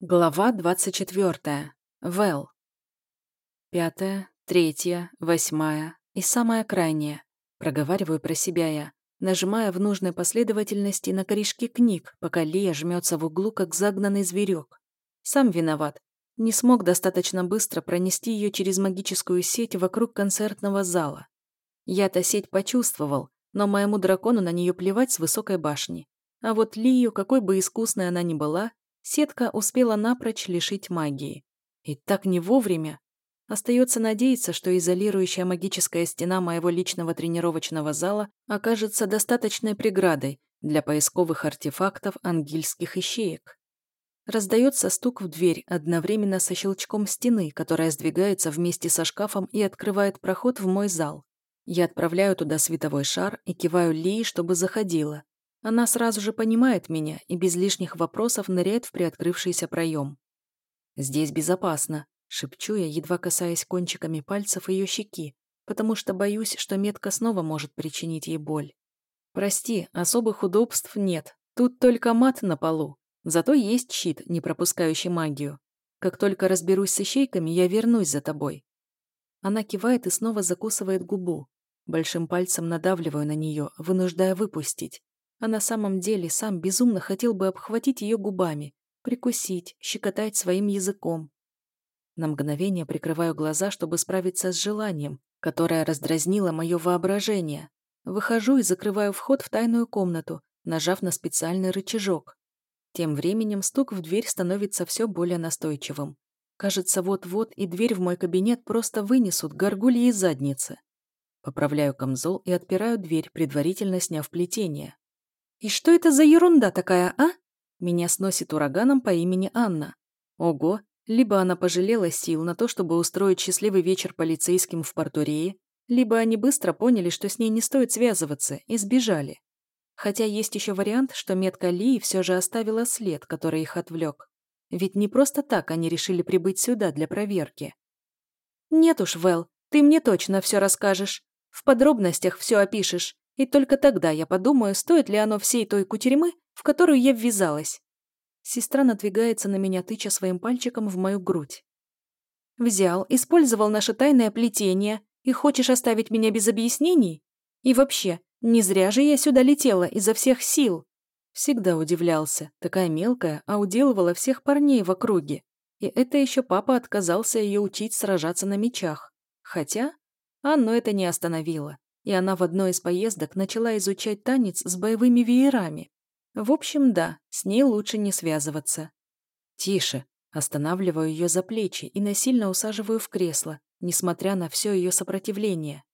Глава 24. Вэл. Пятая, третья, восьмая и самая крайняя. Проговариваю про себя я, нажимая в нужной последовательности на корешки книг, пока Лия жмется в углу, как загнанный зверек. Сам виноват. Не смог достаточно быстро пронести ее через магическую сеть вокруг концертного зала. Я-то сеть почувствовал, но моему дракону на нее плевать с высокой башни. А вот Лию, какой бы искусной она ни была, Сетка успела напрочь лишить магии. И так не вовремя. Остается надеяться, что изолирующая магическая стена моего личного тренировочного зала окажется достаточной преградой для поисковых артефактов ангельских ищеек. Раздается стук в дверь одновременно со щелчком стены, которая сдвигается вместе со шкафом и открывает проход в мой зал. Я отправляю туда световой шар и киваю Ли, чтобы заходила. Она сразу же понимает меня и без лишних вопросов ныряет в приоткрывшийся проем. «Здесь безопасно», — шепчу я, едва касаясь кончиками пальцев ее щеки, потому что боюсь, что метка снова может причинить ей боль. «Прости, особых удобств нет. Тут только мат на полу. Зато есть щит, не пропускающий магию. Как только разберусь с ищейками, я вернусь за тобой». Она кивает и снова закусывает губу. Большим пальцем надавливаю на нее, вынуждая выпустить а на самом деле сам безумно хотел бы обхватить ее губами, прикусить, щекотать своим языком. На мгновение прикрываю глаза, чтобы справиться с желанием, которое раздразнило мое воображение. Выхожу и закрываю вход в тайную комнату, нажав на специальный рычажок. Тем временем стук в дверь становится все более настойчивым. Кажется, вот-вот и дверь в мой кабинет просто вынесут горгульи из задницы. Поправляю камзол и отпираю дверь, предварительно сняв плетение. «И что это за ерунда такая, а?» Меня сносит ураганом по имени Анна. Ого, либо она пожалела сил на то, чтобы устроить счастливый вечер полицейским в Порторее, либо они быстро поняли, что с ней не стоит связываться, и сбежали. Хотя есть еще вариант, что метка Лии все же оставила след, который их отвлек. Ведь не просто так они решили прибыть сюда для проверки. «Нет уж, Вэл, ты мне точно все расскажешь. В подробностях все опишешь. И только тогда я подумаю, стоит ли оно всей той кутерьмы, в которую я ввязалась. Сестра надвигается на меня, тыча своим пальчиком в мою грудь. Взял, использовал наше тайное плетение и хочешь оставить меня без объяснений? И вообще, не зря же я сюда летела изо всех сил. Всегда удивлялся, такая мелкая, а уделывала всех парней в округе. И это еще папа отказался ее учить сражаться на мечах. Хотя Анну это не остановило и она в одной из поездок начала изучать танец с боевыми веерами. В общем, да, с ней лучше не связываться. «Тише!» Останавливаю ее за плечи и насильно усаживаю в кресло, несмотря на все ее сопротивление.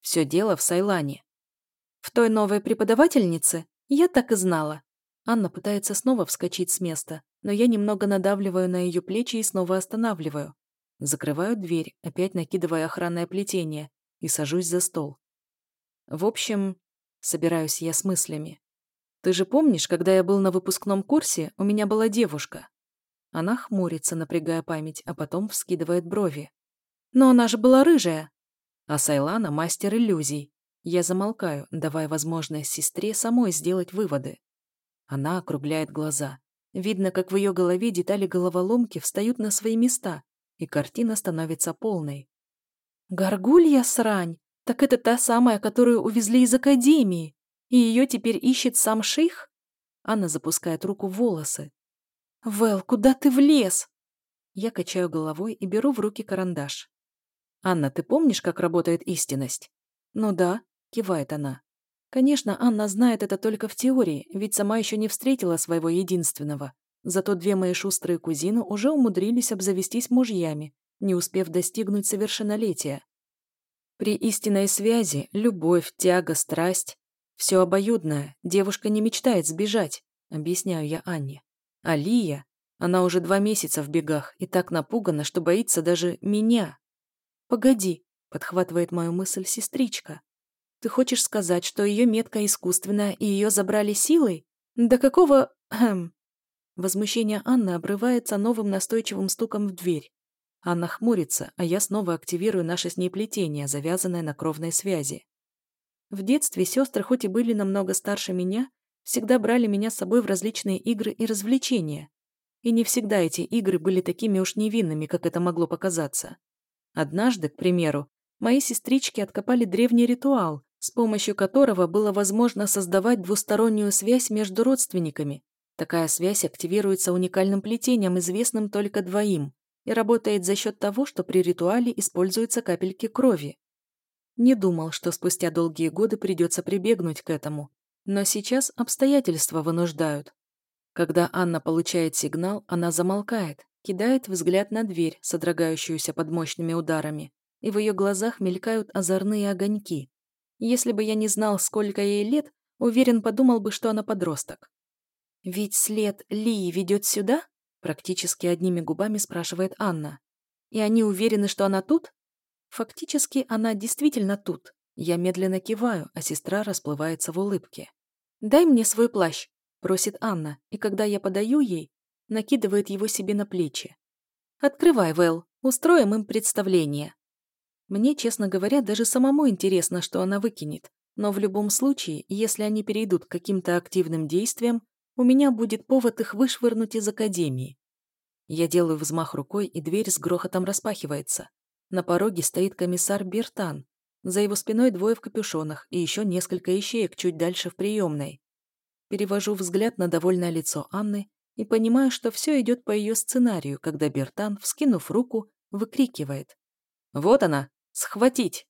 Все дело в Сайлане. В той новой преподавательнице? Я так и знала. Анна пытается снова вскочить с места, но я немного надавливаю на ее плечи и снова останавливаю. Закрываю дверь, опять накидывая охранное плетение, и сажусь за стол. В общем, собираюсь я с мыслями. Ты же помнишь, когда я был на выпускном курсе, у меня была девушка? Она хмурится, напрягая память, а потом вскидывает брови. Но она же была рыжая. А Сайлана — мастер иллюзий. Я замолкаю, давая возможность сестре самой сделать выводы. Она округляет глаза. Видно, как в ее голове детали головоломки встают на свои места, и картина становится полной. «Горгулья срань! Так это та самая, которую увезли из академии, и ее теперь ищет сам шейх? Анна запускает руку в волосы. «Вэл, куда ты влез?» Я качаю головой и беру в руки карандаш. «Анна, ты помнишь, как работает истинность?» «Ну да», — кивает она. Конечно, Анна знает это только в теории, ведь сама еще не встретила своего единственного. Зато две мои шустрые кузины уже умудрились обзавестись мужьями, не успев достигнуть совершеннолетия. При истинной связи любовь, тяга, страсть – все обоюдное, девушка не мечтает сбежать, объясняю я Анне. А Лия, она уже два месяца в бегах и так напугана, что боится даже меня. «Погоди», – подхватывает мою мысль сестричка. «Ты хочешь сказать, что ее метка искусственная и ее забрали силой? Да какого... Хм...» Возмущение Анны обрывается новым настойчивым стуком в дверь. Анна хмурится, а я снова активирую наше с ней плетение, завязанное на кровной связи. В детстве сестры, хоть и были намного старше меня, всегда брали меня с собой в различные игры и развлечения. и не всегда эти игры были такими уж невинными, как это могло показаться. Однажды, к примеру, мои сестрички откопали древний ритуал, с помощью которого было возможно создавать двустороннюю связь между родственниками. Такая связь активируется уникальным плетением, известным только двоим, и работает за счет того, что при ритуале используются капельки крови. Не думал, что спустя долгие годы придется прибегнуть к этому, но сейчас обстоятельства вынуждают. Когда Анна получает сигнал, она замолкает, кидает взгляд на дверь, содрогающуюся под мощными ударами, и в ее глазах мелькают озорные огоньки. Если бы я не знал, сколько ей лет, уверен, подумал бы, что она подросток. «Ведь след Лии ведет сюда?» Практически одними губами спрашивает Анна. «И они уверены, что она тут?» Фактически, она действительно тут. Я медленно киваю, а сестра расплывается в улыбке. «Дай мне свой плащ», просит Анна, и когда я подаю ей, накидывает его себе на плечи. «Открывай, Вэл, устроим им представление». Мне, честно говоря, даже самому интересно, что она выкинет, но в любом случае, если они перейдут к каким-то активным действиям, у меня будет повод их вышвырнуть из академии. Я делаю взмах рукой, и дверь с грохотом распахивается. На пороге стоит комиссар Бертан. За его спиной двое в капюшонах и еще несколько ищеек чуть дальше в приемной. Перевожу взгляд на довольное лицо Анны и понимаю, что все идет по ее сценарию, когда Бертан, вскинув руку, выкрикивает. «Вот она! Схватить!»